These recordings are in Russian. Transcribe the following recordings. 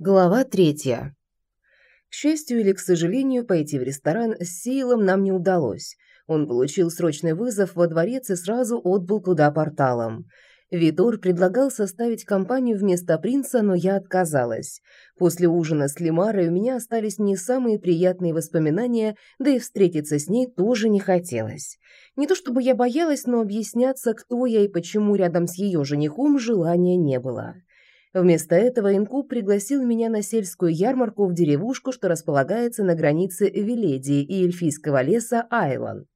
Глава третья. К счастью или к сожалению, пойти в ресторан с Сейлом нам не удалось. Он получил срочный вызов во дворец и сразу отбыл туда порталом. Витор предлагал составить компанию вместо принца, но я отказалась. После ужина с Лимарой у меня остались не самые приятные воспоминания, да и встретиться с ней тоже не хотелось. Не то чтобы я боялась, но объясняться, кто я и почему рядом с ее женихом, желания не было. Вместо этого Инкуб пригласил меня на сельскую ярмарку в деревушку, что располагается на границе Веледии и эльфийского леса Айлан.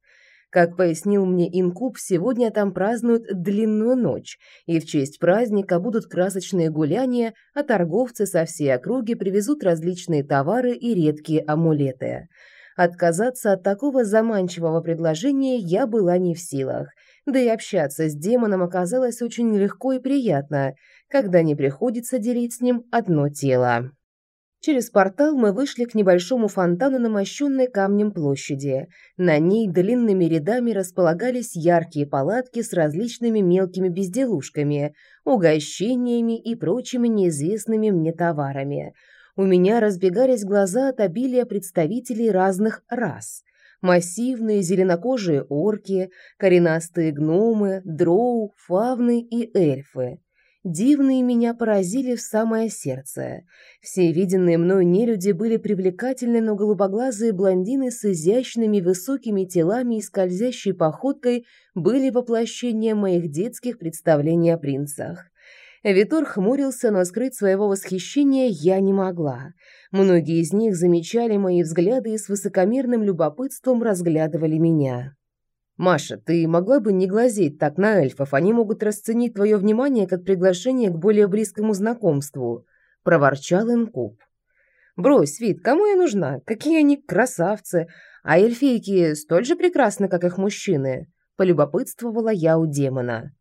Как пояснил мне Инкуб, сегодня там празднуют длинную ночь, и в честь праздника будут красочные гуляния, а торговцы со всей округи привезут различные товары и редкие амулеты. Отказаться от такого заманчивого предложения я была не в силах, да и общаться с демоном оказалось очень легко и приятно – когда не приходится делить с ним одно тело. Через портал мы вышли к небольшому фонтану на мощенной камнем площади. На ней длинными рядами располагались яркие палатки с различными мелкими безделушками, угощениями и прочими неизвестными мне товарами. У меня разбегались глаза от обилия представителей разных рас. Массивные зеленокожие орки, коренастые гномы, дроу, фавны и эльфы. Дивные меня поразили в самое сердце. Все виденные мною нелюди были привлекательны, но голубоглазые блондины с изящными высокими телами и скользящей походкой были воплощением моих детских представлений о принцах. Витор хмурился, но скрыть своего восхищения я не могла. Многие из них замечали мои взгляды и с высокомерным любопытством разглядывали меня. «Маша, ты могла бы не глазеть так на эльфов, они могут расценить твое внимание как приглашение к более близкому знакомству», – проворчал Инкуб. «Брось, Вит, кому я нужна? Какие они красавцы! А эльфийки столь же прекрасны, как их мужчины», – полюбопытствовала я у демона.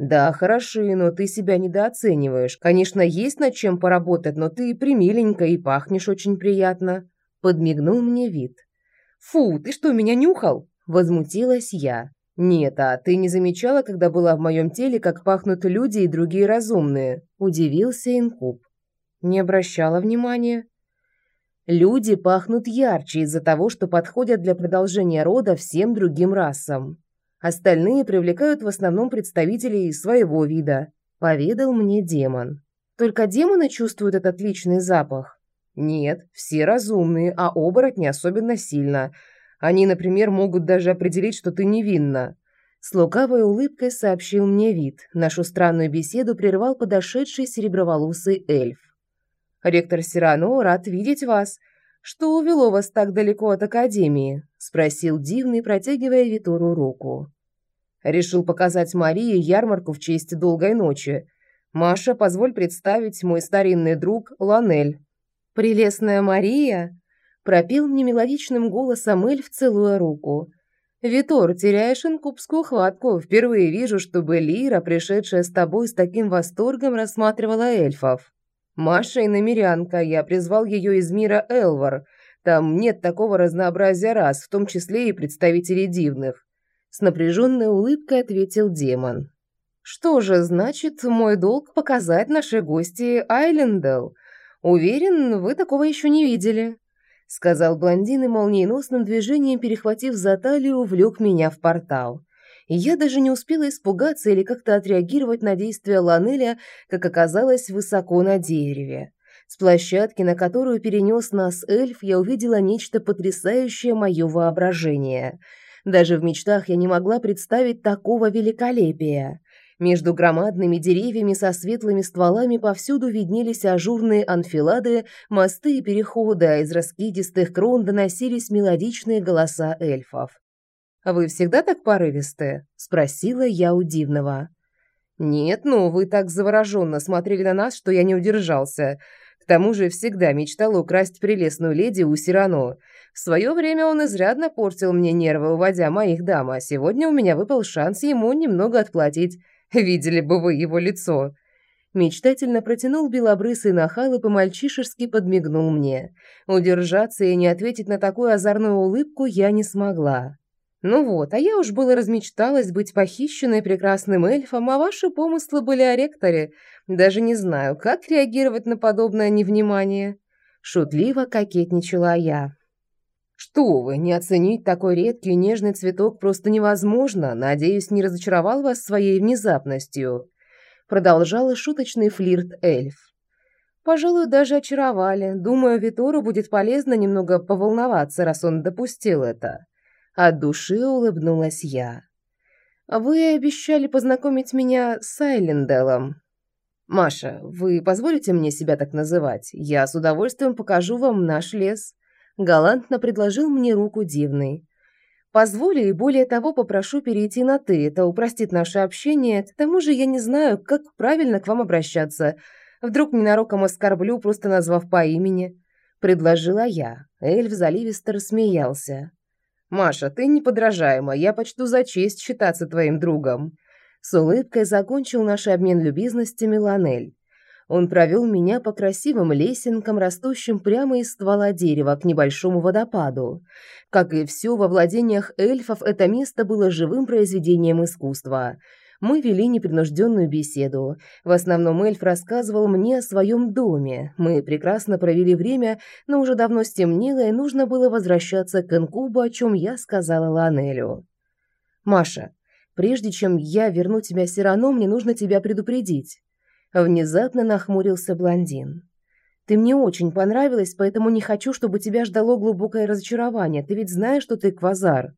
«Да, хороши, но ты себя недооцениваешь. Конечно, есть над чем поработать, но ты примиленькая и пахнешь очень приятно», – подмигнул мне вид. «Фу, ты что, меня нюхал?» Возмутилась я. «Нет, а ты не замечала, когда была в моем теле, как пахнут люди и другие разумные?» Удивился Инкуб. Не обращала внимания. Люди пахнут ярче из-за того, что подходят для продолжения рода всем другим расам. Остальные привлекают в основном представителей своего вида, поведал мне демон. Только демоны чувствуют этот личный запах. Нет, все разумные, а оборотни особенно сильно – они, например, могут даже определить, что ты невинна. С лукавой улыбкой сообщил мне вид. Нашу странную беседу прервал подошедший сереброволосый эльф. «Ректор Сирано, рад видеть вас. Что увело вас так далеко от Академии?» – спросил Дивный, протягивая Витору руку. Решил показать Марии ярмарку в честь долгой ночи. Маша, позволь представить мой старинный друг Ланель. «Прелестная Мария?» пропел мне мелодичным голосом эльф, целуя руку. «Витор, теряешь инкубскую хватку. Впервые вижу, чтобы Лира, пришедшая с тобой с таким восторгом, рассматривала эльфов. Маша и намерянка, я призвал ее из мира Элвар. Там нет такого разнообразия рас, в том числе и представителей дивных». С напряженной улыбкой ответил демон. «Что же, значит, мой долг показать нашей гости Айлендел. Уверен, вы такого еще не видели» сказал блондин и молниеносным движением, перехватив за талию, влек меня в портал. Я даже не успела испугаться или как-то отреагировать на действия Ланеля, как оказалось, высоко на дереве. С площадки, на которую перенес нас эльф, я увидела нечто потрясающее мое воображение. Даже в мечтах я не могла представить такого великолепия. Между громадными деревьями со светлыми стволами повсюду виднелись ажурные анфилады, мосты и переходы, а из раскидистых крон доносились мелодичные голоса эльфов. «А «Вы всегда так порывисты?» – спросила я у Дивного. «Нет, ну вы так завороженно смотрели на нас, что я не удержался. К тому же всегда мечтал украсть прелестную леди у Сирано. В свое время он изрядно портил мне нервы, уводя моих дам, а сегодня у меня выпал шанс ему немного отплатить. Видели бы вы его лицо!» Мечтательно протянул белобрысый нахал и по-мальчишески подмигнул мне. Удержаться и не ответить на такую озорную улыбку я не смогла. Ну вот, а я уж было размечталась быть похищенной прекрасным эльфом, а ваши помыслы были о ректоре. Даже не знаю, как реагировать на подобное невнимание. Шутливо кокетничала я. Что вы, не оценить такой редкий нежный цветок просто невозможно. Надеюсь, не разочаровал вас своей внезапностью. Продолжала шуточный флирт эльф. Пожалуй, даже очаровали. Думаю, Витору будет полезно немного поволноваться, раз он допустил это. От души улыбнулась я. «Вы обещали познакомить меня с Сайленделом». «Маша, вы позволите мне себя так называть? Я с удовольствием покажу вам наш лес». Галантно предложил мне руку Дивный. «Позволю и более того попрошу перейти на «ты». Это упростит наше общение. К тому же я не знаю, как правильно к вам обращаться. Вдруг ненароком оскорблю, просто назвав по имени». Предложила я. Эльф заливисто рассмеялся. «Маша, ты неподражаема, я почту за честь считаться твоим другом». С улыбкой закончил наш обмен любезностями Ланель. Он провел меня по красивым лесенкам, растущим прямо из ствола дерева к небольшому водопаду. Как и все во владениях эльфов, это место было живым произведением искусства – мы вели непринужденную беседу. В основном эльф рассказывал мне о своем доме. Мы прекрасно провели время, но уже давно стемнело, и нужно было возвращаться к инкубу, о чем я сказала Ланелю. «Маша, прежде чем я верну тебя Сирану, мне нужно тебя предупредить». Внезапно нахмурился блондин. «Ты мне очень понравилась, поэтому не хочу, чтобы тебя ждало глубокое разочарование. Ты ведь знаешь, что ты квазар».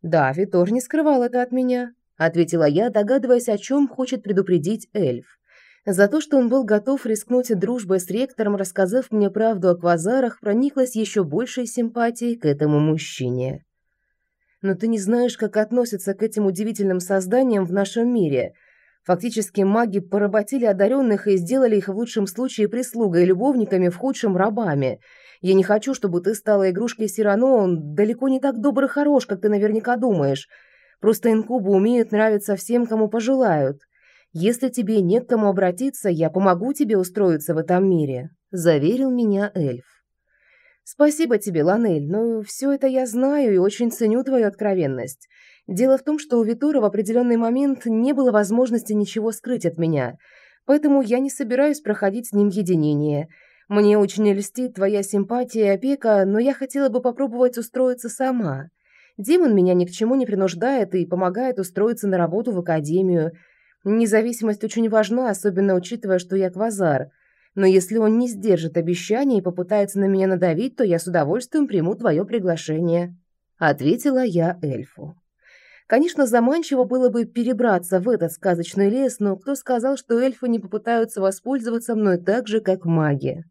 Да, Витор не скрывал это от меня ответила я, догадываясь, о чем хочет предупредить эльф. За то, что он был готов рискнуть дружбой с ректором, рассказав мне правду о квазарах, прониклась еще большей симпатией к этому мужчине. Но ты не знаешь, как относятся к этим удивительным созданиям в нашем мире. Фактически маги поработили одаренных и сделали их в лучшем случае прислугой и любовниками, в худшем рабами. Я не хочу, чтобы ты стала игрушкой Сирано, он далеко не так добр и хорош, как ты наверняка думаешь. Просто инкубы умеют нравиться всем, кому пожелают. Если тебе не к кому обратиться, я помогу тебе устроиться в этом мире», – заверил меня эльф. «Спасибо тебе, Ланель, но все это я знаю и очень ценю твою откровенность. Дело в том, что у Витора в определенный момент не было возможности ничего скрыть от меня, поэтому я не собираюсь проходить с ним единение. Мне очень льстит твоя симпатия и опека, но я хотела бы попробовать устроиться сама. Демон меня ни к чему не принуждает и помогает устроиться на работу в академию. Независимость очень важна, особенно учитывая, что я квазар. Но если он не сдержит обещания и попытается на меня надавить, то я с удовольствием приму твое приглашение», — ответила я эльфу. Конечно, заманчиво было бы перебраться в этот сказочный лес, но кто сказал, что эльфы не попытаются воспользоваться мной так же, как маги?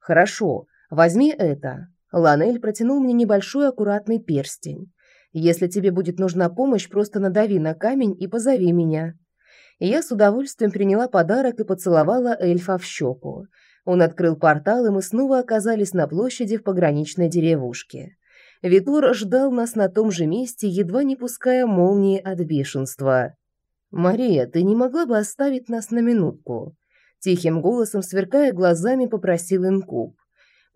«Хорошо, возьми это», Ланель протянул мне небольшой аккуратный перстень. «Если тебе будет нужна помощь, просто надави на камень и позови меня». Я с удовольствием приняла подарок и поцеловала эльфа в щеку. Он открыл портал, и мы снова оказались на площади в пограничной деревушке. Витур ждал нас на том же месте, едва не пуская молнии от бешенства. «Мария, ты не могла бы оставить нас на минутку?» Тихим голосом, сверкая глазами, попросил инкуб.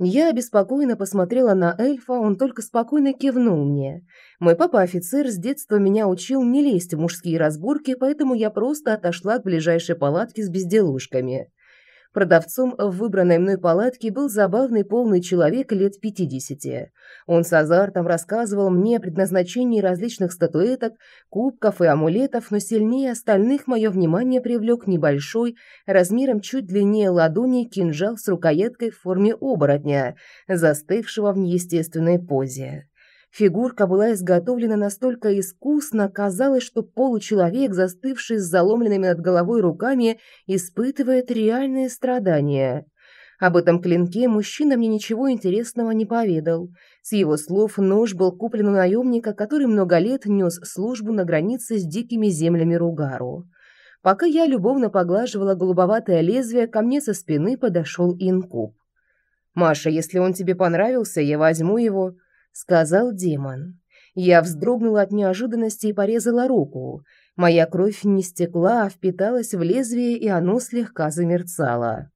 Я обеспокоенно посмотрела на эльфа, он только спокойно кивнул мне. Мой папа-офицер с детства меня учил не лезть в мужские разборки, поэтому я просто отошла к ближайшей палатке с безделушками. Продавцом в выбранной мной палатке был забавный полный человек лет 50. Он с азартом рассказывал мне о предназначении различных статуэток, кубков и амулетов, но сильнее остальных мое внимание привлек небольшой, размером чуть длиннее ладони, кинжал с рукояткой в форме оборотня, застывшего в неестественной позе. Фигурка была изготовлена настолько искусно, казалось, что получеловек, застывший с заломленными над головой руками, испытывает реальные страдания. Об этом клинке мужчина мне ничего интересного не поведал. С его слов, нож был куплен у наемника, который много лет нес службу на границе с дикими землями Ругару. Пока я любовно поглаживала голубоватое лезвие, ко мне со спины подошел инкуб. «Маша, если он тебе понравился, я возьму его», сказал демон. Я вздрогнула от неожиданности и порезала руку. Моя кровь не стекла, а впиталась в лезвие, и оно слегка замерцало.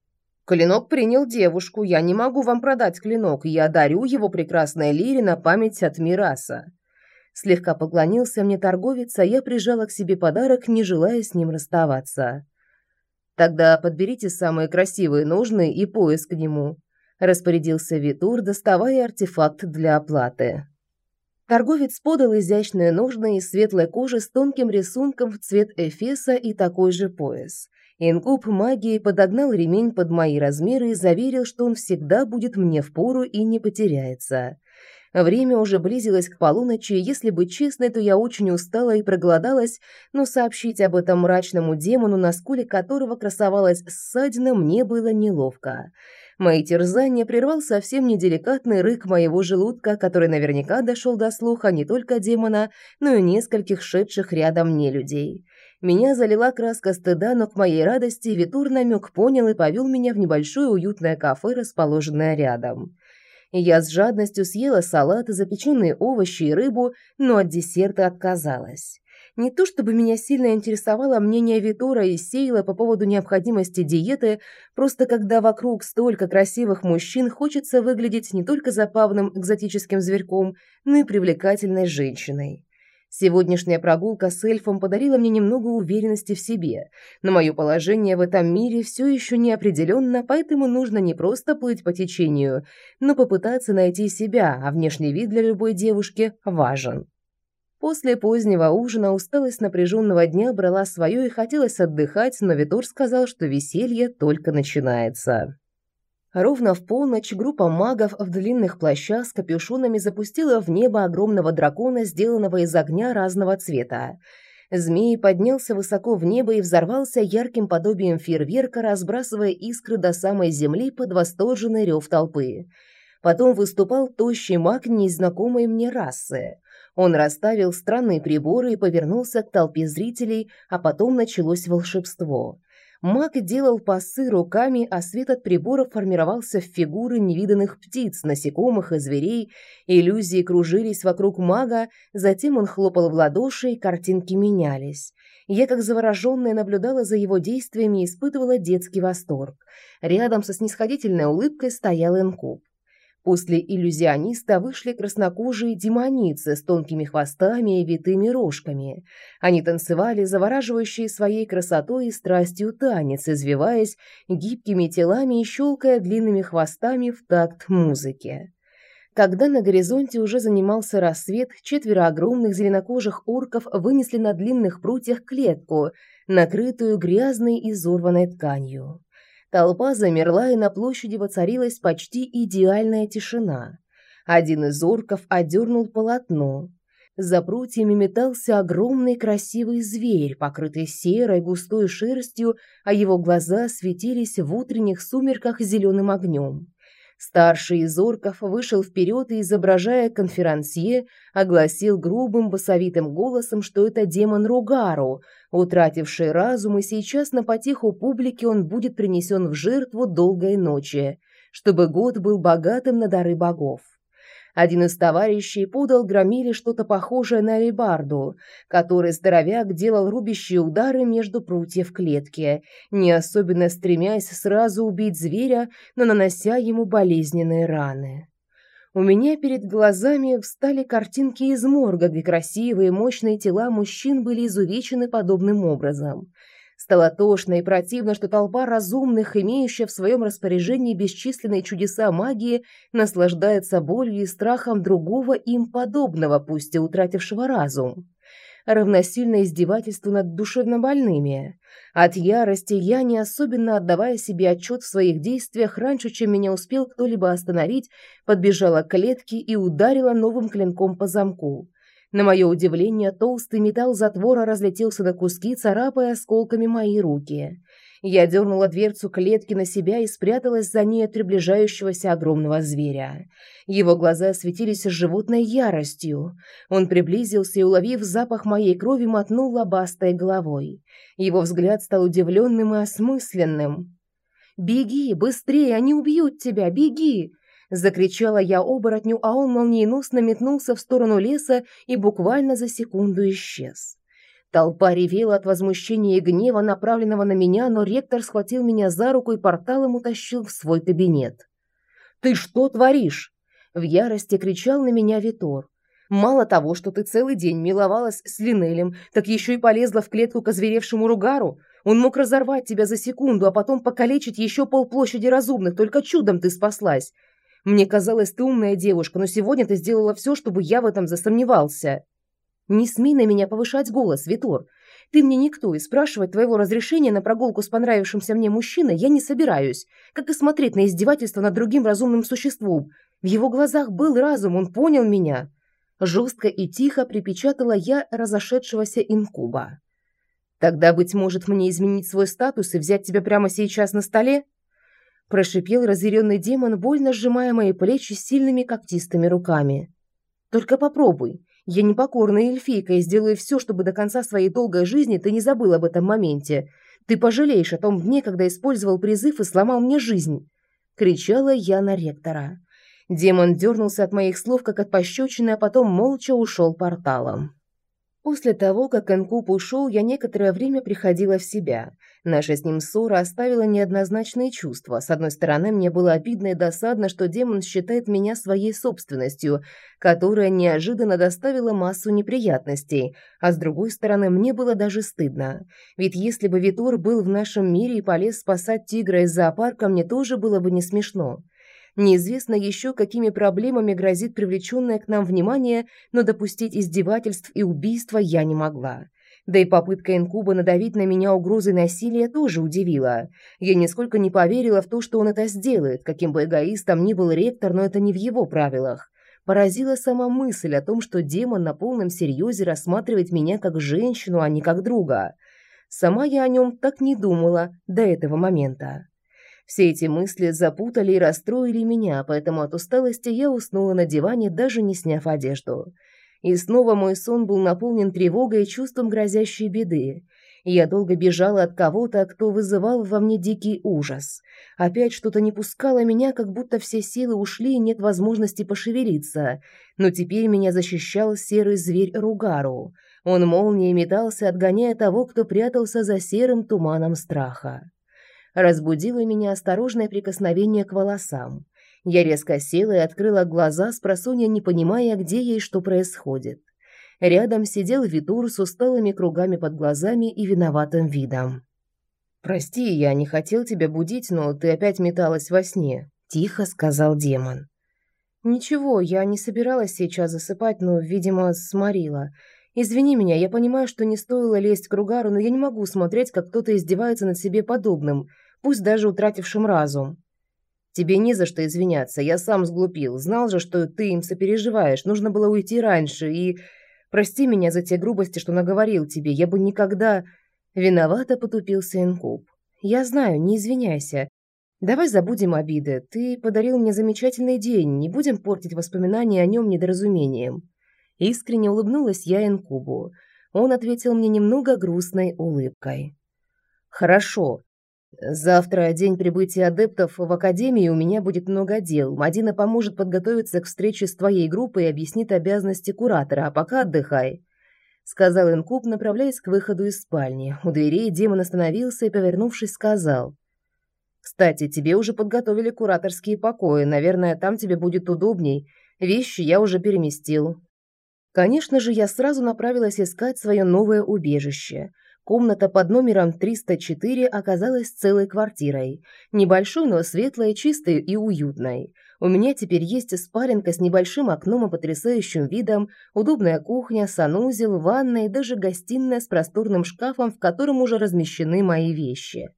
«Клинок принял девушку. Я не могу вам продать клинок. Я дарю его прекрасной Лире на память от Мираса». Слегка поклонился мне торговец, а я прижала к себе подарок, не желая с ним расставаться. «Тогда подберите самые красивые ножны и пояс к нему», – распорядился Витур, доставая артефакт для оплаты. Торговец подал изящные ножны из светлой кожи с тонким рисунком в цвет эфеса и такой же пояс. Инкуб магии подогнал ремень под мои размеры и заверил, что он всегда будет мне в пору и не потеряется. Время уже близилось к полуночи, и если быть честной, то я очень устала и проголодалась, но сообщить об этом мрачному демону, на скуле которого красовалась ссадина, мне было неловко. Мои терзания прервал совсем неделикатный рык моего желудка, который наверняка дошел до слуха не только демона, но и нескольких шедших рядом нелюдей. Меня залила краска стыда, но к моей радости Витур намек понял и повел меня в небольшое уютное кафе, расположенное рядом. Я с жадностью съела салат, запеченные овощи и рыбу, но от десерта отказалась. Не то чтобы меня сильно интересовало мнение Витора и Сейла по поводу необходимости диеты, просто когда вокруг столько красивых мужчин, хочется выглядеть не только забавным экзотическим зверьком, но и привлекательной женщиной. Сегодняшняя прогулка с эльфом подарила мне немного уверенности в себе, но мое положение в этом мире все еще не определенно, поэтому нужно не просто плыть по течению, но попытаться найти себя, а внешний вид для любой девушки важен. После позднего ужина усталость напряженного дня брала свое и хотелось отдыхать, но Витор сказал, что веселье только начинается. Ровно в полночь группа магов в длинных плащах с капюшонами запустила в небо огромного дракона, сделанного из огня разного цвета. Змей поднялся высоко в небо и взорвался ярким подобием фейерверка, разбрасывая искры до самой земли под восторженный рев толпы. Потом выступал тощий маг незнакомой мне расы. Он расставил странные приборы и повернулся к толпе зрителей, а потом началось волшебство. Маг делал пасы руками, а свет от приборов формировался в фигуры невиданных птиц, насекомых и зверей. Иллюзии кружились вокруг мага, затем он хлопал в ладоши, и картинки менялись. Я, как завороженная, наблюдала за его действиями и испытывала детский восторг. Рядом со снисходительной улыбкой стоял инкуб. После иллюзиониста вышли краснокожие демоницы с тонкими хвостами и витыми рожками. Они танцевали, завораживающие своей красотой и страстью танец, извиваясь гибкими телами и щелкая длинными хвостами в такт музыки. Когда на горизонте уже занимался рассвет, четверо огромных зеленокожих орков вынесли на длинных прутьях клетку, накрытую грязной изорванной тканью. Толпа замерла, и на площади воцарилась почти идеальная тишина. Один из орков одернул полотно. За прутьями метался огромный красивый зверь, покрытый серой густой шерстью, а его глаза светились в утренних сумерках зеленым огнем. Старший из орков вышел вперед и, изображая конферансье, огласил грубым басовитым голосом, что это демон Ругару, утративший разум, и сейчас на потеху публики он будет принесен в жертву долгой ночи, чтобы год был богатым на дары богов. Один из товарищей подал громиле что-то похожее на алебарду, который здоровяк делал рубящие удары между прутьев клетки, не особенно стремясь сразу убить зверя, но нанося ему болезненные раны. У меня перед глазами встали картинки из морга, где красивые, мощные тела мужчин были изувечены подобным образом – Стало тошно и противно, что толпа разумных, имеющая в своем распоряжении бесчисленные чудеса магии, наслаждается болью и страхом другого им подобного, пусть и утратившего разум. Равносильно издевательству над душевнобольными. От ярости я, не особенно отдавая себе отчет в своих действиях, раньше, чем меня успел кто-либо остановить, подбежала к клетке и ударила новым клинком по замку. На мое удивление, толстый металл затвора разлетелся на куски, царапая осколками мои руки. Я дернула дверцу клетки на себя и спряталась за ней от приближающегося огромного зверя. Его глаза светились животной яростью. Он приблизился и, уловив запах моей крови, мотнул лобастой головой. Его взгляд стал удивленным и осмысленным. «Беги, быстрее, они убьют тебя, беги!» Закричала я оборотню, а он молниеносно метнулся в сторону леса и буквально за секунду исчез. Толпа ревела от возмущения и гнева, направленного на меня, но ректор схватил меня за руку и порталом утащил в свой кабинет. «Ты что творишь?» В ярости кричал на меня Витор. Мало того, что ты целый день миловалась с Линелем, так еще и полезла в клетку к озверевшему Ругару. Он мог разорвать тебя за секунду, а потом покалечить еще полплощади разумных, только чудом ты спаслась. Мне казалось, ты умная девушка, но сегодня ты сделала все, чтобы я в этом засомневался. Не смей на меня повышать голос, Витор. Ты мне никто, и спрашивать твоего разрешения на прогулку с понравившимся мне мужчиной я не собираюсь, как и смотреть на издевательство над другим разумным существом. В его глазах был разум, он понял меня. Жестко и тихо припечатала я разошедшегося инкуба. «Тогда, быть может, мне изменить свой статус и взять тебя прямо сейчас на столе?» Прошипел разъяренный демон, больно сжимая мои плечи сильными когтистыми руками. «Только попробуй. Я непокорная эльфийка и сделаю все, чтобы до конца своей долгой жизни ты не забыл об этом моменте. Ты пожалеешь о том дне, когда использовал призыв и сломал мне жизнь!» Кричала я на ректора. Демон дернулся от моих слов, как от пощечины, а потом молча ушел порталом. После того, как Энкуп ушел, я некоторое время приходила в себя. Наша с ним ссора оставила неоднозначные чувства. С одной стороны, мне было обидно и досадно, что демон считает меня своей собственностью, которая неожиданно доставила массу неприятностей. А с другой стороны, мне было даже стыдно. Ведь если бы Витур был в нашем мире и полез спасать тигра из зоопарка, мне тоже было бы не смешно. Неизвестно еще, какими проблемами грозит привлеченное к нам внимание, но допустить издевательств и убийства я не могла. Да и попытка инкуба надавить на меня угрозой насилия тоже удивила. Я нисколько не поверила в то, что он это сделает, каким бы эгоистом ни был ректор, но это не в его правилах. Поразила сама мысль о том, что демон на полном серьезе рассматривает меня как женщину, а не как друга. Сама я о нем так не думала до этого момента. Все эти мысли запутали и расстроили меня, поэтому от усталости я уснула на диване, даже не сняв одежду. И снова мой сон был наполнен тревогой и чувством грозящей беды. Я долго бежала от кого-то, кто вызывал во мне дикий ужас. Опять что-то не пускало меня, как будто все силы ушли и нет возможности пошевелиться. Но теперь меня защищал серый зверь Ругару. Он молнией метался, отгоняя того, кто прятался за серым туманом страха. Разбудило меня осторожное прикосновение к волосам. Я резко села и открыла глаза, спросонья не понимая, где ей что происходит. Рядом сидел Витур с усталыми кругами под глазами и виноватым видом. «Прости, я не хотел тебя будить, но ты опять металась во сне», – тихо сказал демон. «Ничего, я не собиралась сейчас засыпать, но, видимо, сморила. Извини меня, я понимаю, что не стоило лезть к Ругару, но я не могу смотреть, как кто-то издевается над себе подобным пусть даже утратившим разум. Тебе не за что извиняться, я сам сглупил, знал же, что ты им сопереживаешь, нужно было уйти раньше, и... Прости меня за те грубости, что наговорил тебе, я бы никогда... Виновато потупился Инкуб. Я знаю, не извиняйся. Давай забудем обиды, ты подарил мне замечательный день, не будем портить воспоминания о нем недоразумением. Искренне улыбнулась я Инкубу. Он ответил мне немного грустной улыбкой. «Хорошо, Завтра день прибытия адептов в академии, у меня будет много дел. Мадина поможет подготовиться к встрече с твоей группой и объяснит обязанности куратора, а пока отдыхай, сказал Инкуб, направляясь к выходу из спальни. У дверей демон остановился и, повернувшись, сказал: "Кстати, тебе уже подготовили кураторские покои. Наверное, там тебе будет удобней. Вещи я уже переместил". Конечно же, я сразу направилась искать свое новое убежище. Комната под номером 304 оказалась целой квартирой. Небольшой, но светлой, чистой и уютной. У меня теперь есть спаленка с небольшим окном и потрясающим видом, удобная кухня, санузел, ванная и даже гостиная с просторным шкафом, в котором уже размещены мои вещи.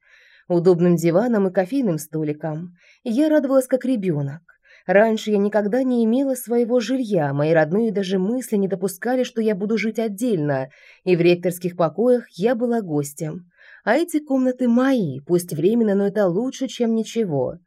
Удобным диваном и кофейным столиком. Я радовалась как ребенок. Раньше я никогда не имела своего жилья, мои родные даже мысли не допускали, что я буду жить отдельно, и в ректорских покоях я была гостем. А эти комнаты мои, пусть временно, но это лучше, чем ничего.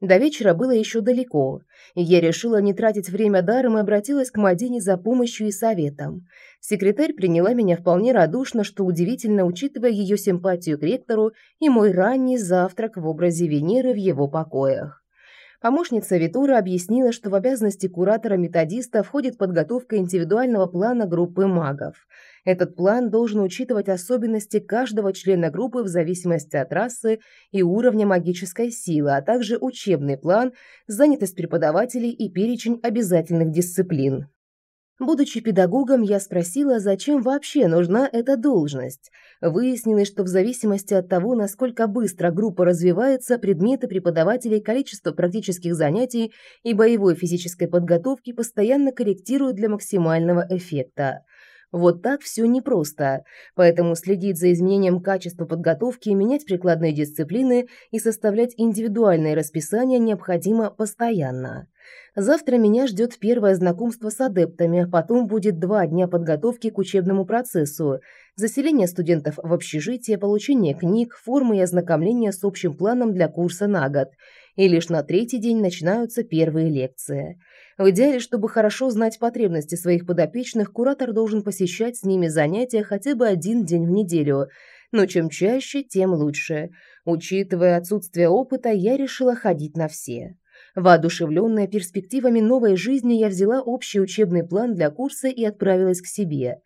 До вечера было еще далеко, и я решила не тратить время даром и обратилась к Мадине за помощью и советом. Секретарь приняла меня вполне радушно, что удивительно, учитывая ее симпатию к ректору и мой ранний завтрак в образе Венеры в его покоях. Помощница Витура объяснила, что в обязанности куратора-методиста входит подготовка индивидуального плана группы магов. Этот план должен учитывать особенности каждого члена группы в зависимости от расы и уровня магической силы, а также учебный план, занятость преподавателей и перечень обязательных дисциплин. Будучи педагогом, я спросила, зачем вообще нужна эта должность. Выяснилось, что в зависимости от того, насколько быстро группа развивается, предметы преподавателей, количество практических занятий и боевой физической подготовки постоянно корректируют для максимального эффекта. Вот так все непросто, поэтому следить за изменением качества подготовки, менять прикладные дисциплины и составлять индивидуальное расписание необходимо постоянно. Завтра меня ждет первое знакомство с адептами, потом будет два дня подготовки к учебному процессу, заселение студентов в общежитие, получение книг, формы и ознакомление с общим планом для курса на год. И лишь на третий день начинаются первые лекции. В идеале, чтобы хорошо знать потребности своих подопечных, куратор должен посещать с ними занятия хотя бы один день в неделю. Но чем чаще, тем лучше. Учитывая отсутствие опыта, я решила ходить на все. Воодушевленная перспективами новой жизни, я взяла общий учебный план для курса и отправилась к себе.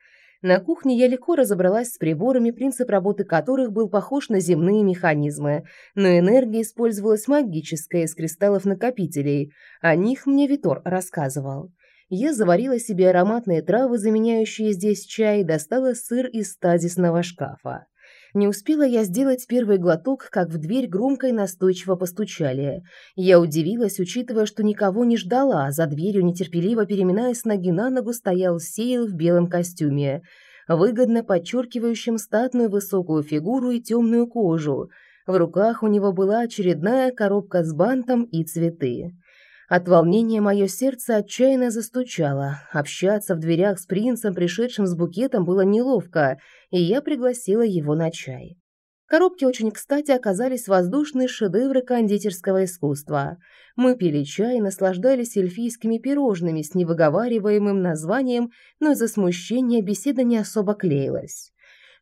На кухне я легко разобралась с приборами, принцип работы которых был похож на земные механизмы, но энергия использовалась магическая из кристаллов-накопителей. О них мне Витор рассказывал. Я заварила себе ароматные травы, заменяющие здесь чай, и достала сыр из стазисного шкафа. Не успела я сделать первый глоток, как в дверь громко и настойчиво постучали. Я удивилась, учитывая, что никого не ждала. За дверью, нетерпеливо переминаясь с ноги на ногу, стоял Сейл в белом костюме, выгодно подчеркивающим статную высокую фигуру и темную кожу. В руках у него была очередная коробка с бантом и цветы. От волнения мое сердце отчаянно застучало. Общаться в дверях с принцем, пришедшим с букетом, было неловко, и я пригласила его на чай. Коробки очень кстати оказались воздушные шедевры кондитерского искусства. Мы пили чай и наслаждались эльфийскими пирожными с невыговариваемым названием, но из-за смущения беседа не особо клеилась.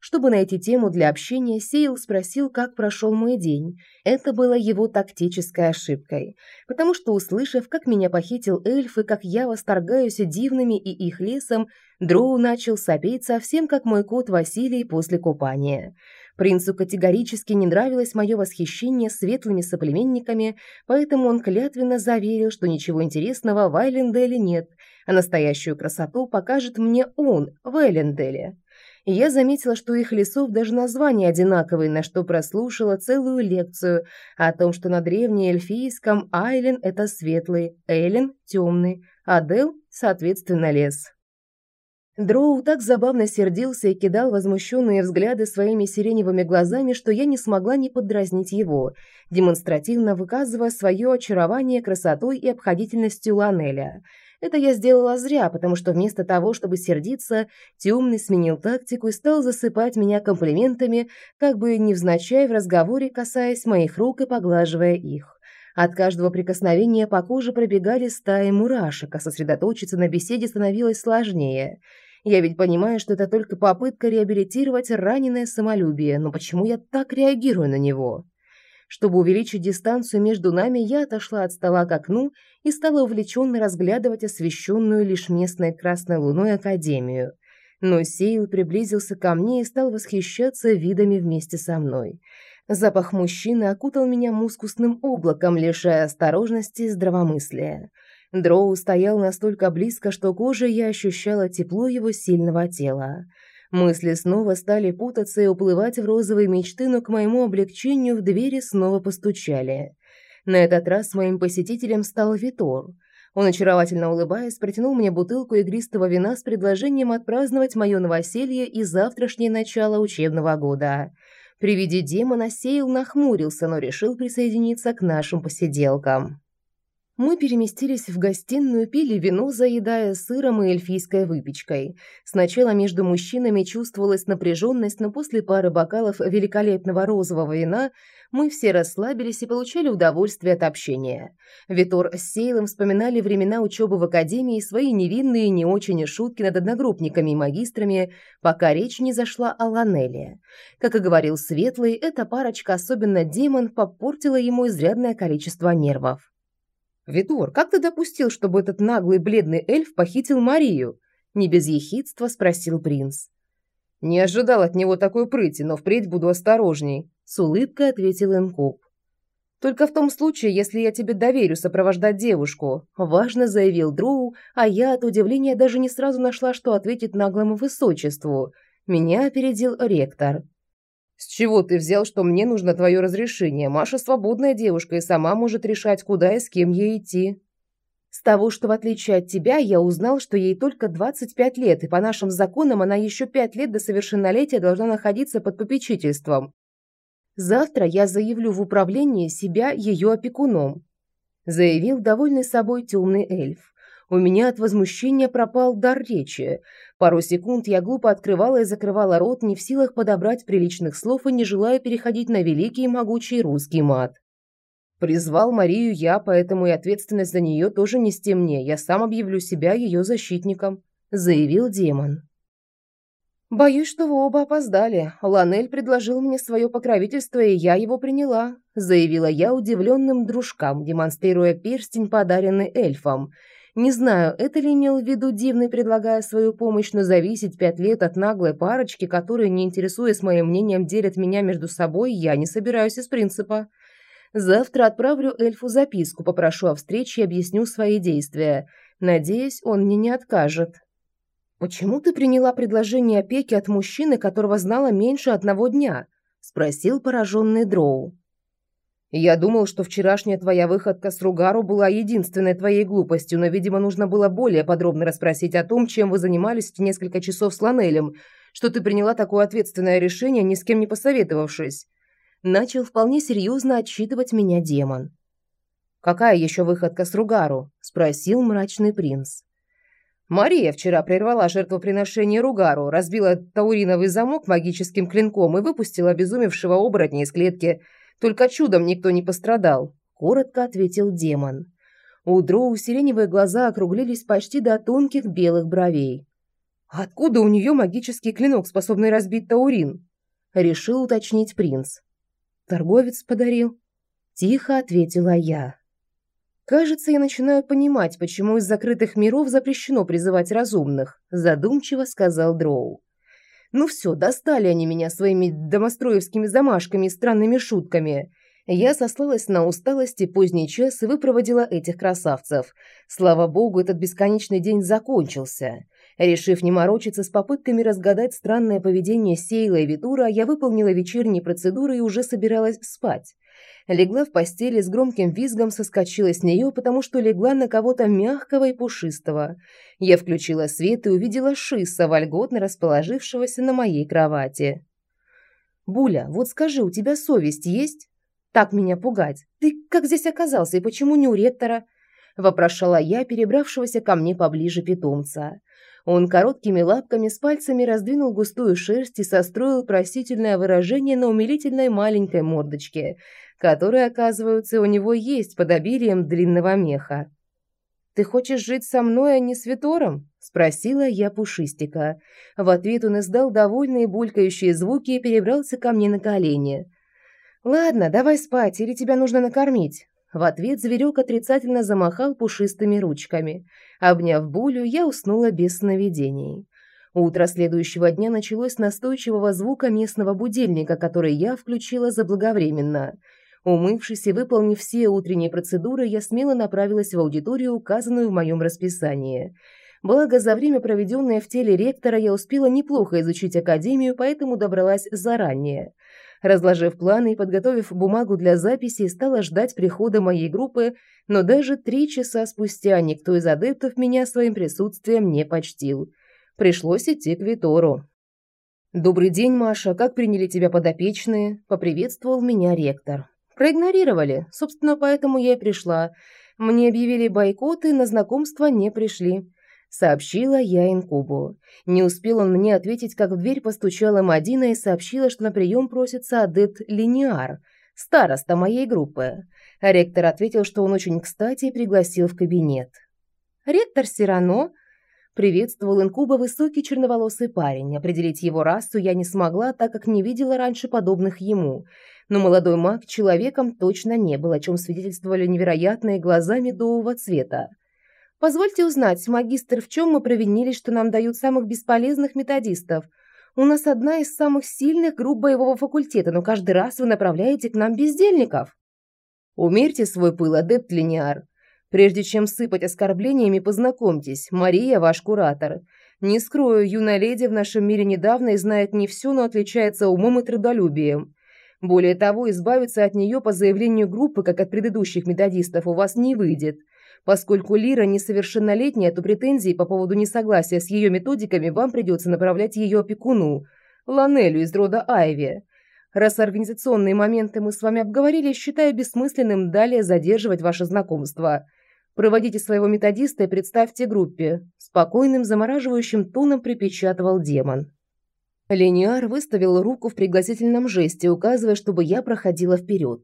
Чтобы найти тему для общения, Сейл спросил, как прошел мой день. Это было его тактической ошибкой, потому что, услышав, как меня похитил эльф и как я восторгаюсь дивными и их лесом, Дроу начал сопеть совсем как мой кот Василий после купания. Принцу категорически не нравилось мое восхищение светлыми соплеменниками, поэтому он клятвенно заверил, что ничего интересного в Айленделе нет, а настоящую красоту покажет мне он в Айленделе я заметила, что у их лесов даже названия одинаковые, на что прослушала целую лекцию о том, что на древнеэльфийском Айлен – это светлый, Эйлен – темный, а Дел – соответственно, лес. Дроу так забавно сердился и кидал возмущенные взгляды своими сиреневыми глазами, что я не смогла не подразнить его, демонстративно выказывая свое очарование красотой и обходительностью Ланеля – это я сделала зря, потому что вместо того, чтобы сердиться, темный сменил тактику и стал засыпать меня комплиментами, как бы невзначай в разговоре, касаясь моих рук и поглаживая их. От каждого прикосновения по коже пробегали стаи мурашек, а сосредоточиться на беседе становилось сложнее. Я ведь понимаю, что это только попытка реабилитировать раненое самолюбие, но почему я так реагирую на него? Чтобы увеличить дистанцию между нами, я отошла от стола к окну и стала увлеченно разглядывать освещенную лишь местной красной луной академию. Но Сейл приблизился ко мне и стал восхищаться видами вместе со мной. Запах мужчины окутал меня мускусным облаком, лишая осторожности и здравомыслия. Дроу стоял настолько близко, что кожей я ощущала тепло его сильного тела. Мысли снова стали путаться и уплывать в розовые мечты, но к моему облегчению в двери снова постучали. На этот раз моим посетителем стал Витор. Он, очаровательно улыбаясь, протянул мне бутылку игристого вина с предложением отпраздновать мое новоселье и завтрашнее начало учебного года. При виде демона Сейл нахмурился, но решил присоединиться к нашим посиделкам. Мы переместились в гостиную, пили вино, заедая сыром и эльфийской выпечкой. Сначала между мужчинами чувствовалась напряженность, но после пары бокалов великолепного розового вина мы все расслабились и получали удовольствие от общения. Витор с Сейлом вспоминали времена учебы в академии и свои невинные не очень шутки над одногруппниками и магистрами, пока речь не зашла о Ланелле. Как и говорил Светлый, эта парочка, особенно демон, попортила ему изрядное количество нервов. «Витор, как ты допустил, чтобы этот наглый бледный эльф похитил Марию?» Не без ехидства спросил принц. «Не ожидал от него такой прыти, но впредь буду осторожней», с улыбкой ответил Энкоп. Только в том случае, если я тебе доверю сопровождать девушку», – важно заявил Дроу, а я от удивления даже не сразу нашла, что ответить наглому высочеству. Меня опередил ректор. «С чего ты взял, что мне нужно твое разрешение? Маша свободная девушка и сама может решать, куда и с кем ей идти». «С того, что в отличие от тебя, я узнал, что ей только 25 лет, и по нашим законам она еще 5 лет до совершеннолетия должна находиться под попечительством. Завтра я заявлю в управление себя ее опекуном», заявил довольный собой темный эльф. У меня от возмущения пропал дар речи. Пару секунд я глупо открывала и закрывала рот, не в силах подобрать приличных слов и не желая переходить на великий и могучий русский мат. Призвал Марию я, поэтому и ответственность за нее тоже не с мне. Я сам объявлю себя ее защитником», – заявил демон. «Боюсь, что вы оба опоздали. Ланель предложил мне свое покровительство, и я его приняла», заявила я удивленным дружкам, демонстрируя перстень, подаренный эльфом. Не знаю, это ли имел в виду Дивный, предлагая свою помощь, но зависеть пять лет от наглой парочки, которые, не интересуясь моим мнением, делят меня между собой, я не собираюсь из принципа. Завтра отправлю эльфу записку, попрошу о встрече и объясню свои действия. Надеюсь, он мне не откажет. «Почему ты приняла предложение опеки от мужчины, которого знала меньше одного дня?» – спросил пораженный Дроу. «Я думал, что вчерашняя твоя выходка с Ругару была единственной твоей глупостью, но, видимо, нужно было более подробно расспросить о том, чем вы занимались несколько часов с Ланелем, что ты приняла такое ответственное решение, ни с кем не посоветовавшись». Начал вполне серьезно отчитывать меня демон. «Какая еще выходка с Ругару?» – спросил мрачный принц. Мария вчера прервала жертвоприношение Ругару, разбила тауриновый замок магическим клинком и выпустила обезумевшего оборотня из клетки. Только чудом никто не пострадал, коротко ответил демон. У Дроу сиреневые глаза округлились почти до тонких белых бровей. «Откуда у нее магический клинок, способный разбить таурин?» – решил уточнить принц. «Торговец подарил», – тихо ответила я. Кажется, я начинаю понимать, почему из закрытых миров запрещено призывать разумных, задумчиво сказал Дроу. Ну все, достали они меня своими домостроевскими замашками и странными шутками. Я сослалась на усталость и поздний час и выпроводила этих красавцев. Слава богу, этот бесконечный день закончился. Решив не морочиться с попытками разгадать странное поведение Сейла и Витура, я выполнила вечерние процедуры и уже собиралась спать легла в постели с громким визгом, соскочила с нее, потому что легла на кого-то мягкого и пушистого. Я включила свет и увидела Шиса, вольготно расположившегося на моей кровати. «Буля, вот скажи, у тебя совесть есть? Так меня пугать. Ты как здесь оказался и почему не у ректора?» – вопрошала я, перебравшегося ко мне поближе питомца. Он короткими лапками с пальцами раздвинул густую шерсть и состроил просительное выражение на умилительной маленькой мордочке, которая, оказывается, у него есть под обилием длинного меха. «Ты хочешь жить со мной, а не с Витором?» – спросила я Пушистика. В ответ он издал довольные булькающие звуки и перебрался ко мне на колени. «Ладно, давай спать, или тебя нужно накормить?» В ответ зверек отрицательно замахал пушистыми ручками. Обняв Булю, я уснула без сновидений. Утро следующего дня началось с настойчивого звука местного будильника, который я включила заблаговременно. Умывшись и выполнив все утренние процедуры, я смело направилась в аудиторию, указанную в моем расписании. Благо, за время, проведенное в теле ректора, я успела неплохо изучить академию, поэтому добралась заранее. Разложив планы и подготовив бумагу для записи, стала ждать прихода моей группы, но даже три часа спустя никто из адептов меня своим присутствием не почтил. Пришлось идти к Витору. «Добрый день, Маша. Как приняли тебя подопечные?» – поприветствовал меня ректор. «Проигнорировали. Собственно, поэтому я и пришла. Мне объявили бойкот и на знакомство не пришли сообщила я инкубу. Не успел он мне ответить, как в дверь постучала Мадина и сообщила, что на прием просится адепт Линиар, староста моей группы. Ректор ответил, что он очень кстати и пригласил в кабинет. «Ректор Сирано?» Приветствовал инкуба высокий черноволосый парень. Определить его расу я не смогла, так как не видела раньше подобных ему. Но молодой маг человеком точно не был, о чем свидетельствовали невероятные глаза медового цвета. Позвольте узнать, магистр, в чем мы провинились, что нам дают самых бесполезных методистов? У нас одна из самых сильных групп боевого факультета, но каждый раз вы направляете к нам бездельников. Умерьте свой пыл, адепт Линиар. Прежде чем сыпать оскорблениями, познакомьтесь. Мария ваш куратор. Не скрою, юная леди в нашем мире недавно и знает не все, но отличается умом и трудолюбием. Более того, избавиться от нее по заявлению группы, как от предыдущих методистов, у вас не выйдет. Поскольку Лира несовершеннолетняя, то претензии по поводу несогласия с ее методиками вам придется направлять ее опекуну, Ланелю из рода Айви. Раз организационные моменты мы с вами обговорили, считаю бессмысленным далее задерживать ваше знакомство – Проводите своего методиста и представьте группе. Спокойным, замораживающим тоном припечатывал демон. Лениар выставил руку в пригласительном жесте, указывая, чтобы я проходила вперед.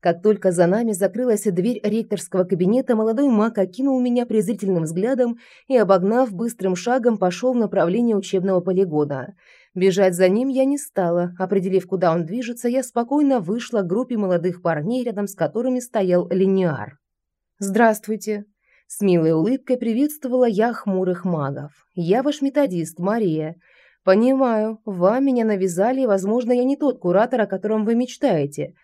Как только за нами закрылась дверь ректорского кабинета, молодой маг окинул меня презрительным взглядом и, обогнав быстрым шагом, пошел в направлении учебного полигона. Бежать за ним я не стала. Определив, куда он движется, я спокойно вышла к группе молодых парней, рядом с которыми стоял Лениар. «Здравствуйте!» С милой улыбкой приветствовала я хмурых магов. «Я ваш методист, Мария. Понимаю, вам меня навязали, и, возможно, я не тот куратор, о котором вы мечтаете.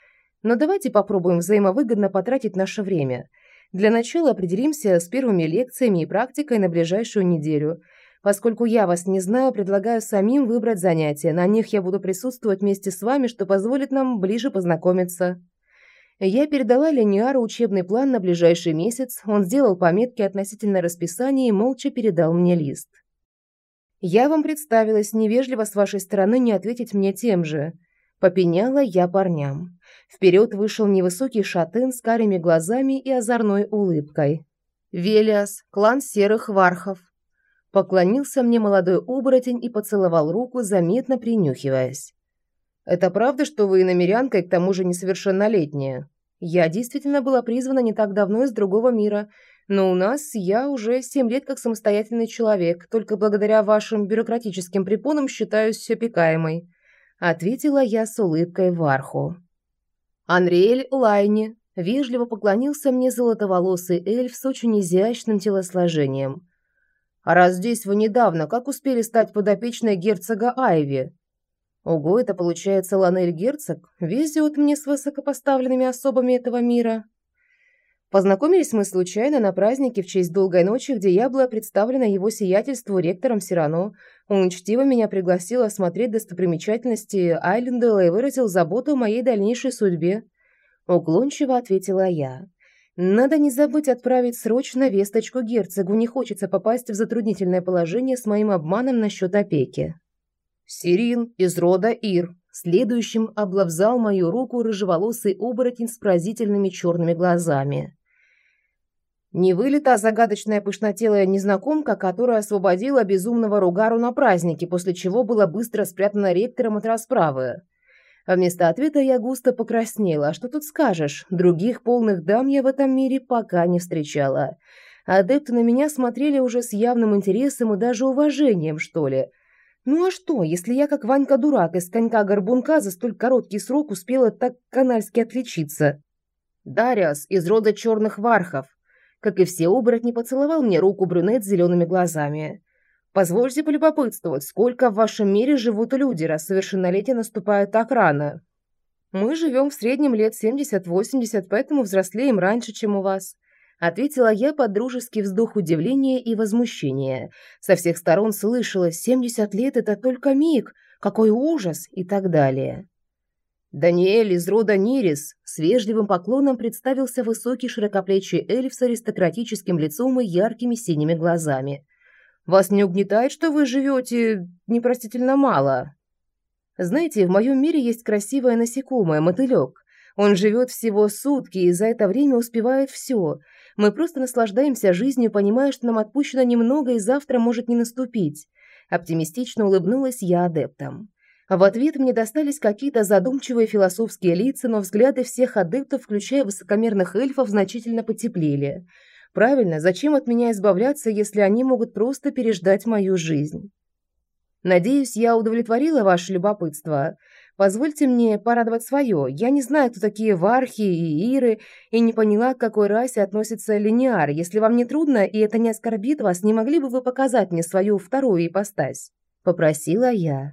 Но давайте попробуем взаимовыгодно потратить наше время. Для начала определимся с первыми лекциями и практикой на ближайшую неделю. Поскольку я вас не знаю, предлагаю самим выбрать занятия. На них я буду присутствовать вместе с вами, что позволит нам ближе познакомиться». Я передала Лениару учебный план на ближайший месяц, он сделал пометки относительно расписания и молча передал мне лист. «Я вам представилась, невежливо с вашей стороны не ответить мне тем же». Попеняла я парням. Вперед вышел невысокий шатен с карими глазами и озорной улыбкой. «Велиас, клан серых вархов». Поклонился мне молодой оборотень и поцеловал руку, заметно принюхиваясь. Это правда, что вы иномерянка и к тому же несовершеннолетняя? Я действительно была призвана не так давно из другого мира, но у нас я уже семь лет как самостоятельный человек, только благодаря вашим бюрократическим препонам считаюсь опекаемой», — ответила я с улыбкой Варху. Анриэль Лайни вежливо поклонился мне золотоволосый эльф с очень изящным телосложением. «А раз здесь вы недавно, как успели стать подопечной герцога Айви?» Ого, это получается Ланель Герцог? Везет мне с высокопоставленными особами этого мира. Познакомились мы случайно на празднике в честь долгой ночи, где я была представлена его сиятельству ректором Сирано. Он учтиво меня пригласил осмотреть достопримечательности Айлендела и выразил заботу о моей дальнейшей судьбе. Уклончиво ответила я. Надо не забыть отправить срочно весточку герцогу, не хочется попасть в затруднительное положение с моим обманом насчет опеки. Сирин из рода Ир. Следующим облавзал мою руку рыжеволосый оборотень с поразительными черными глазами. Не вы ли та загадочная пышнотелая незнакомка, которая освободила безумного Ругару на празднике, после чего была быстро спрятана ректором от расправы? А вместо ответа я густо покраснела. Что тут скажешь? Других полных дам я в этом мире пока не встречала. Адепты на меня смотрели уже с явным интересом и даже уважением, что ли – ну а что, если я, как Ванька-дурак из конька-горбунка, за столь короткий срок успела так канальски отличиться? Дариас из рода черных вархов. Как и все оборотни, поцеловал мне руку брюнет с зелеными глазами. Позвольте полюбопытствовать, сколько в вашем мире живут люди, раз совершеннолетие наступает так рано? Мы живем в среднем лет 70-80, поэтому взрослеем раньше, чем у вас. Ответила я под дружеский вздох удивления и возмущения. Со всех сторон слышалось «семьдесят лет – это только миг! Какой ужас!» и так далее. Даниэль из рода Нирис с вежливым поклоном представился высокий широкоплечий эльф с аристократическим лицом и яркими синими глазами. «Вас не угнетает, что вы живете непростительно мало?» «Знаете, в моем мире есть красивое насекомое – мотылек. Он живет всего сутки и за это время успевает все – мы просто наслаждаемся жизнью, понимая, что нам отпущено немного и завтра может не наступить. Оптимистично улыбнулась я адептам. В ответ мне достались какие-то задумчивые философские лица, но взгляды всех адептов, включая высокомерных эльфов, значительно потеплели. Правильно, зачем от меня избавляться, если они могут просто переждать мою жизнь? Надеюсь, я удовлетворила ваше любопытство. Позвольте мне порадовать свое. Я не знаю, кто такие Вархи и Иры, и не поняла, к какой расе относится Линиар. Если вам не трудно, и это не оскорбит вас, не могли бы вы показать мне свою вторую ипостась?» Попросила я.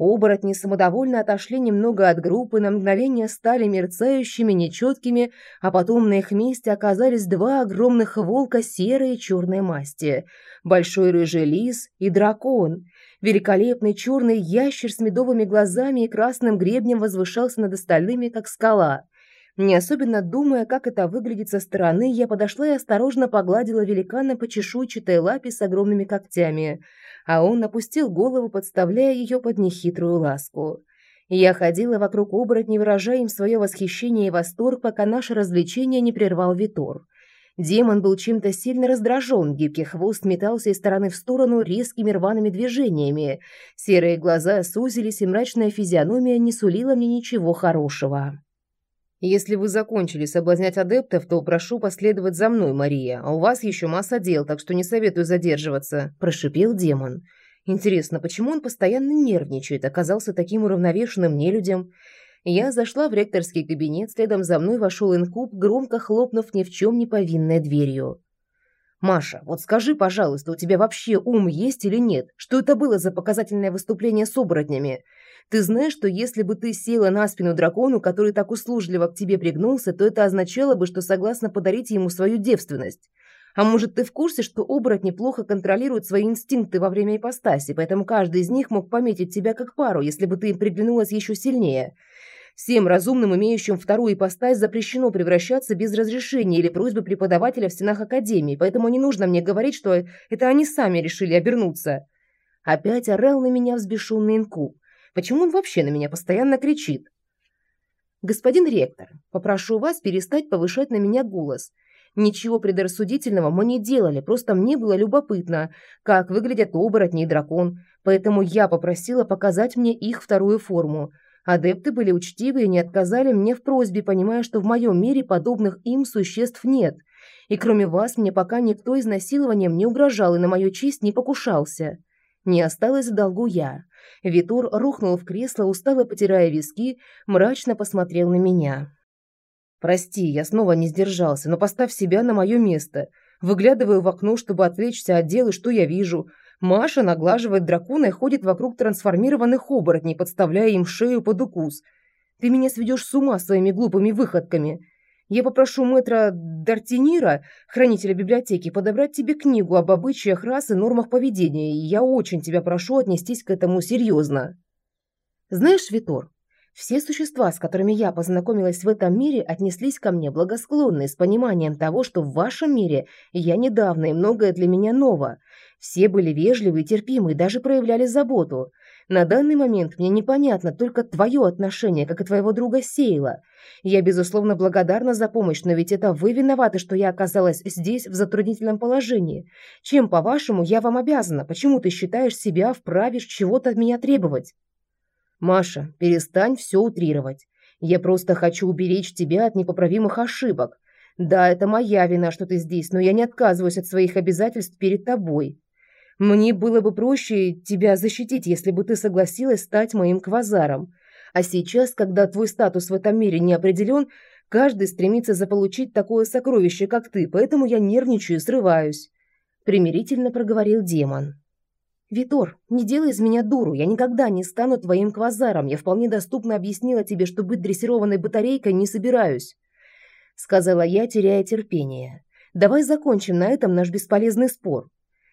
Оборотни самодовольно отошли немного от группы, на мгновение стали мерцающими, нечеткими, а потом на их месте оказались два огромных волка серой и черной масти, большой рыжий лис и дракон. Великолепный черный ящер с медовыми глазами и красным гребнем возвышался над остальными, как скала. Не особенно думая, как это выглядит со стороны, я подошла и осторожно погладила великана по чешуйчатой лапе с огромными когтями – а он опустил голову, подставляя ее под нехитрую ласку. Я ходила вокруг оборотней, выражая им свое восхищение и восторг, пока наше развлечение не прервал Витор. Демон был чем-то сильно раздражен, гибкий хвост метался из стороны в сторону резкими рваными движениями. Серые глаза сузились, и мрачная физиономия не сулила мне ничего хорошего. «Если вы закончили соблазнять адептов, то прошу последовать за мной, Мария, а у вас еще масса дел, так что не советую задерживаться», – прошипел демон. «Интересно, почему он постоянно нервничает, оказался таким уравновешенным нелюдем?» Я зашла в ректорский кабинет, следом за мной вошел инкуб, громко хлопнув ни в чем не повинной дверью. «Маша, вот скажи, пожалуйста, у тебя вообще ум есть или нет? Что это было за показательное выступление с оборотнями? Ты знаешь, что если бы ты села на спину дракону, который так услужливо к тебе пригнулся, то это означало бы, что согласна подарить ему свою девственность. А может, ты в курсе, что оборотни плохо контролируют свои инстинкты во время ипостаси, поэтому каждый из них мог пометить тебя как пару, если бы ты им приглянулась еще сильнее. Всем разумным, имеющим вторую ипостась, запрещено превращаться без разрешения или просьбы преподавателя в стенах академии, поэтому не нужно мне говорить, что это они сами решили обернуться. Опять орал на меня взбешенный инкуб. Почему он вообще на меня постоянно кричит? Господин ректор, попрошу вас перестать повышать на меня голос. Ничего предрассудительного мы не делали, просто мне было любопытно, как выглядят оборотни и дракон, поэтому я попросила показать мне их вторую форму. Адепты были учтивы и не отказали мне в просьбе, понимая, что в моем мире подобных им существ нет. И кроме вас мне пока никто изнасилованием не угрожал и на мою честь не покушался. Не осталось в долгу я. Витур рухнул в кресло, устало потирая виски, мрачно посмотрел на меня. «Прости, я снова не сдержался, но поставь себя на мое место. Выглядываю в окно, чтобы отвлечься от дела, что я вижу. Маша наглаживает дракона и ходит вокруг трансформированных оборотней, подставляя им шею под укус. Ты меня сведешь с ума своими глупыми выходками. Я попрошу мэтра Дартинира, хранителя библиотеки, подобрать тебе книгу об обычаях рас и нормах поведения, и я очень тебя прошу отнестись к этому серьезно. Знаешь, Витор, все существа, с которыми я познакомилась в этом мире, отнеслись ко мне благосклонно с пониманием того, что в вашем мире я недавно и многое для меня ново. Все были вежливы и терпимы даже проявляли заботу. На данный момент мне непонятно только твое отношение, как и твоего друга Сейла. Я, безусловно, благодарна за помощь, но ведь это вы виноваты, что я оказалась здесь в затруднительном положении. Чем, по-вашему, я вам обязана? Почему ты считаешь себя вправе чего-то от меня требовать? Маша, перестань все утрировать. Я просто хочу уберечь тебя от непоправимых ошибок. Да, это моя вина, что ты здесь, но я не отказываюсь от своих обязательств перед тобой. Мне было бы проще тебя защитить, если бы ты согласилась стать моим квазаром. А сейчас, когда твой статус в этом мире не определен, каждый стремится заполучить такое сокровище, как ты, поэтому я нервничаю и срываюсь», – примирительно проговорил демон. «Витор, не делай из меня дуру, я никогда не стану твоим квазаром, я вполне доступно объяснила тебе, что быть дрессированной батарейкой не собираюсь», – сказала я, теряя терпение. «Давай закончим на этом наш бесполезный спор.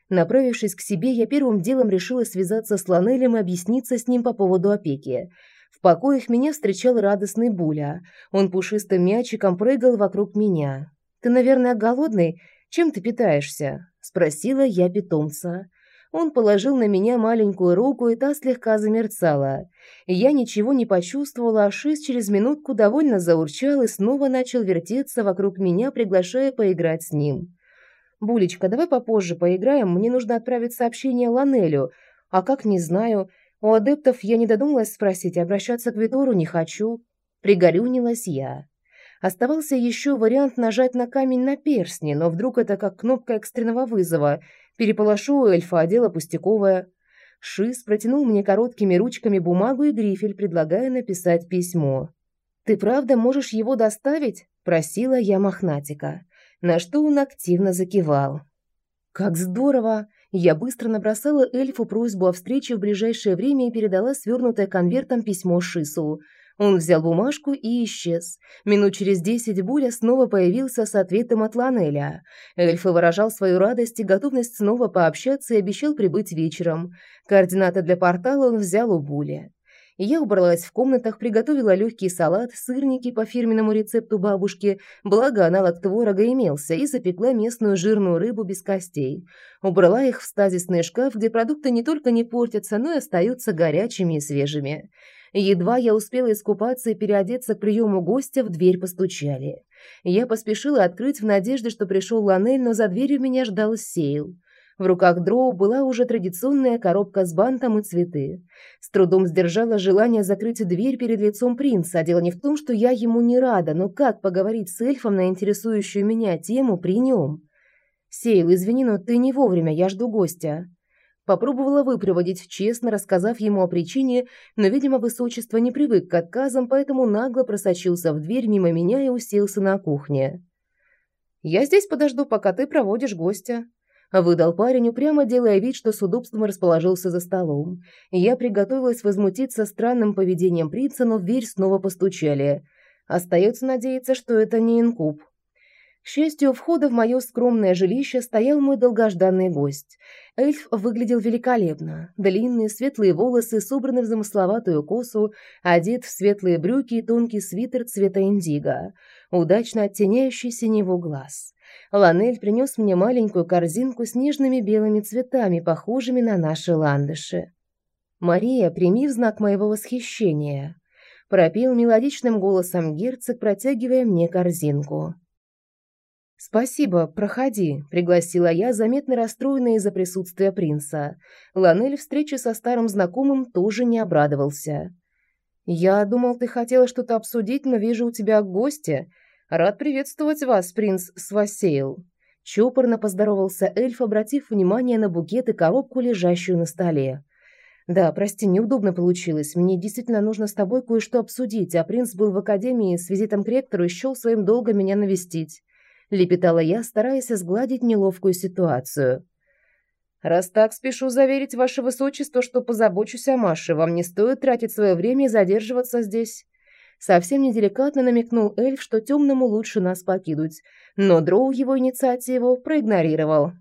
Направившись к себе, я первым делом решила связаться с Ланелем и объясниться с ним по поводу опеки. В покоях меня встречал радостный Буля. Он пушистым мячиком прыгал вокруг меня. «Ты, наверное, голодный? Чем ты питаешься?» – спросила я питомца. Он положил на меня маленькую руку, и та слегка замерцала. Я ничего не почувствовала, а Шиз через минутку довольно заурчал и снова начал вертеться вокруг меня, приглашая поиграть с ним. «Булечка, давай попозже поиграем, мне нужно отправить сообщение Ланелю. А как, не знаю. У адептов я не додумалась спросить, обращаться к Витору не хочу». Пригорюнилась я. Оставался еще вариант нажать на камень на перстне, но вдруг это как кнопка экстренного вызова. Переполошу у эльфа, а пустяковое. Шиз протянул мне короткими ручками бумагу и грифель, предлагая написать письмо. «Ты правда можешь его доставить?» – просила я мохнатика на что он активно закивал. «Как здорово! Я быстро набросала эльфу просьбу о встрече в ближайшее время и передала свернутое конвертом письмо Шису. Он взял бумажку и исчез. Минут через десять Буля снова появился с ответом от Ланеля. Эльф выражал свою радость и готовность снова пообщаться и обещал прибыть вечером. Координаты для портала он взял у Були. Я убралась в комнатах, приготовила легкий салат, сырники по фирменному рецепту бабушки, благо аналог творога имелся, и запекла местную жирную рыбу без костей. Убрала их в стазисный шкаф, где продукты не только не портятся, но и остаются горячими и свежими. Едва я успела искупаться и переодеться к приему гостя, в дверь постучали. Я поспешила открыть в надежде, что пришел Ланель, но за дверью меня ждал Сейл. В руках Дроу была уже традиционная коробка с бантом и цветы. С трудом сдержала желание закрыть дверь перед лицом принца. Дело не в том, что я ему не рада, но как поговорить с эльфом на интересующую меня тему при нем? «Сейл, извини, но ты не вовремя, я жду гостя». Попробовала выпроводить, честно рассказав ему о причине, но, видимо, высочество не привык к отказам, поэтому нагло просочился в дверь мимо меня и уселся на кухне. «Я здесь подожду, пока ты проводишь гостя», Выдал парень, упрямо делая вид, что с удобством расположился за столом. Я приготовилась возмутиться странным поведением принца, но в дверь снова постучали. Остается надеяться, что это не инкуб. К счастью, у входа в мое скромное жилище стоял мой долгожданный гость. Эльф выглядел великолепно. Длинные светлые волосы собраны в замысловатую косу, одет в светлые брюки и тонкий свитер цвета индиго, удачно оттеняющий синеву глаз. Ланель принес мне маленькую корзинку с нежными белыми цветами, похожими на наши ландыши. «Мария, прими в знак моего восхищения», – пропел мелодичным голосом герцог, протягивая мне корзинку. «Спасибо, проходи», – пригласила я, заметно расстроенная из-за присутствия принца. Ланель встрече со старым знакомым тоже не обрадовался. «Я думал, ты хотела что-то обсудить, но вижу у тебя гости», «Рад приветствовать вас, принц Свасейл!» Чопорно поздоровался эльф, обратив внимание на букет и коробку, лежащую на столе. «Да, прости, неудобно получилось. Мне действительно нужно с тобой кое-что обсудить, а принц был в академии с визитом к ректору и счел своим долгом меня навестить». Лепетала я, стараясь сгладить неловкую ситуацию. «Раз так, спешу заверить ваше высочество, что позабочусь о Маше. Вам не стоит тратить свое время и задерживаться здесь». Совсем неделикатно намекнул эльф, что темному лучше нас покинуть, но Дроу его инициативу проигнорировал.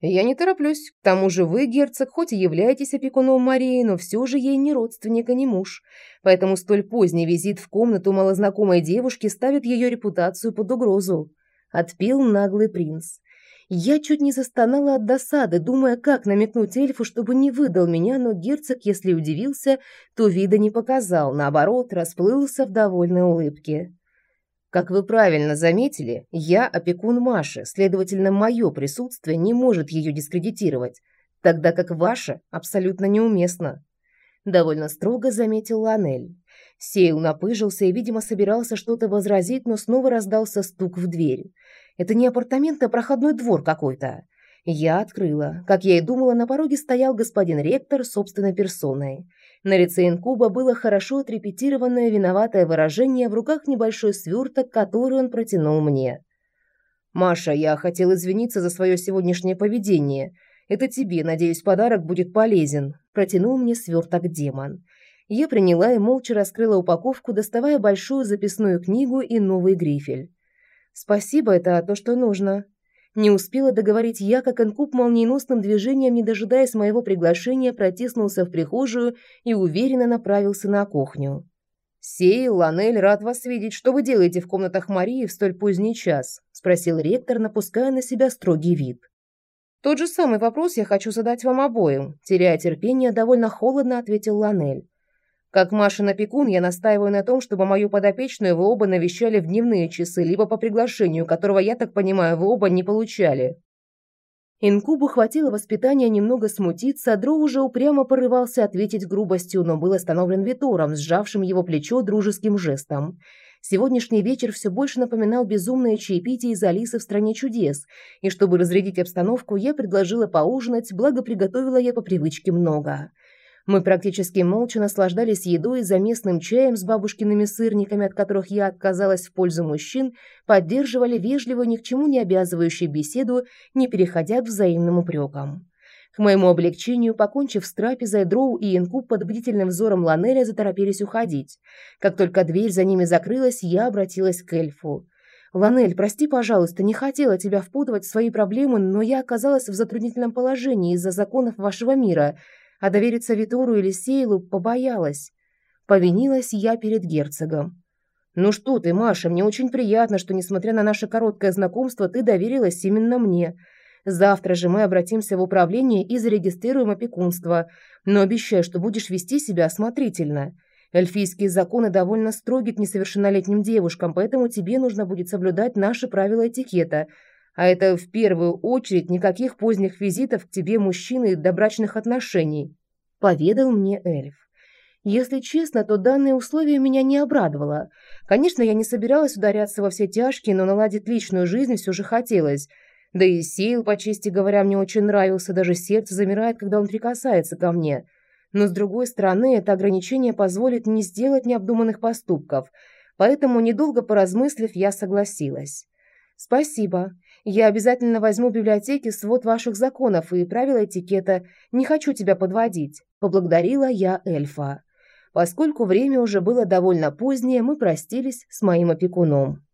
«Я не тороплюсь. К тому же вы, герцог, хоть и являетесь опекуном Марии, но все же ей не родственник и не муж. Поэтому столь поздний визит в комнату малознакомой девушки ставит ее репутацию под угрозу», – отпил наглый принц. Я чуть не застонала от досады, думая, как намекнуть эльфу, чтобы не выдал меня, но герцог, если удивился, то вида не показал, наоборот, расплылся в довольной улыбке. Как вы правильно заметили, я опекун Маши, следовательно, мое присутствие не может ее дискредитировать, тогда как ваше абсолютно неуместно. Довольно строго заметил Ланель. Сейл напыжился и, видимо, собирался что-то возразить, но снова раздался стук в дверь. Это не апартамент, а проходной двор какой-то. Я открыла. Как я и думала, на пороге стоял господин ректор собственной персоной. На лице инкуба было хорошо отрепетированное виноватое выражение, в руках небольшой сверток, который он протянул мне. «Маша, я хотел извиниться за свое сегодняшнее поведение. Это тебе, надеюсь, подарок будет полезен», – протянул мне сверток демон. Я приняла и молча раскрыла упаковку, доставая большую записную книгу и новый грифель. «Спасибо, это то, что нужно». Не успела договорить я, как Энкуб молниеносным движением, не дожидаясь моего приглашения, протиснулся в прихожую и уверенно направился на кухню. «Сей, Ланель, рад вас видеть. Что вы делаете в комнатах Марии в столь поздний час?» – спросил ректор, напуская на себя строгий вид. «Тот же самый вопрос я хочу задать вам обоим», – теряя терпение, довольно холодно ответил Ланель. Как Машин опекун, я настаиваю на том, чтобы мою подопечную вы оба навещали в дневные часы, либо по приглашению, которого, я так понимаю, вы оба не получали». Инкубу хватило воспитания немного смутиться, а Дро уже упрямо порывался ответить грубостью, но был остановлен Витором, сжавшим его плечо дружеским жестом. Сегодняшний вечер все больше напоминал безумное чаепитие из Алисы в «Стране чудес», и чтобы разрядить обстановку, я предложила поужинать, благо приготовила я по привычке много – мы практически молча наслаждались едой за местным чаем с бабушкиными сырниками, от которых я отказалась в пользу мужчин, поддерживали вежливую, ни к чему не обязывающую беседу, не переходя к взаимным упрекам. К моему облегчению, покончив с трапезой, Дроу и Инкуб под бдительным взором Ланеля заторопились уходить. Как только дверь за ними закрылась, я обратилась к эльфу. «Ланель, прости, пожалуйста, не хотела тебя впутывать в свои проблемы, но я оказалась в затруднительном положении из-за законов вашего мира, а довериться Витору или Сейлу побоялась. Повинилась я перед герцогом. «Ну что ты, Маша, мне очень приятно, что, несмотря на наше короткое знакомство, ты доверилась именно мне. Завтра же мы обратимся в управление и зарегистрируем опекунство, но обещаю, что будешь вести себя осмотрительно. Эльфийские законы довольно строги к несовершеннолетним девушкам, поэтому тебе нужно будет соблюдать наши правила этикета. А это в первую очередь никаких поздних визитов к тебе мужчины до брачных отношений», – поведал мне эльф. Если честно, то данное условие меня не обрадовало. Конечно, я не собиралась ударяться во все тяжкие, но наладить личную жизнь все же хотелось. Да и Сейл, по чести говоря, мне очень нравился, даже сердце замирает, когда он прикасается ко мне. Но с другой стороны, это ограничение позволит не сделать необдуманных поступков, поэтому, недолго поразмыслив, я согласилась. «Спасибо. Я обязательно возьму в библиотеке свод ваших законов и правила этикета. Не хочу тебя подводить», – поблагодарила я эльфа. Поскольку время уже было довольно позднее, мы простились с моим опекуном.